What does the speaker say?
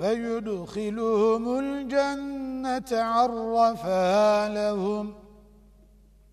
ويدخلهم الجنة عرفها لهم.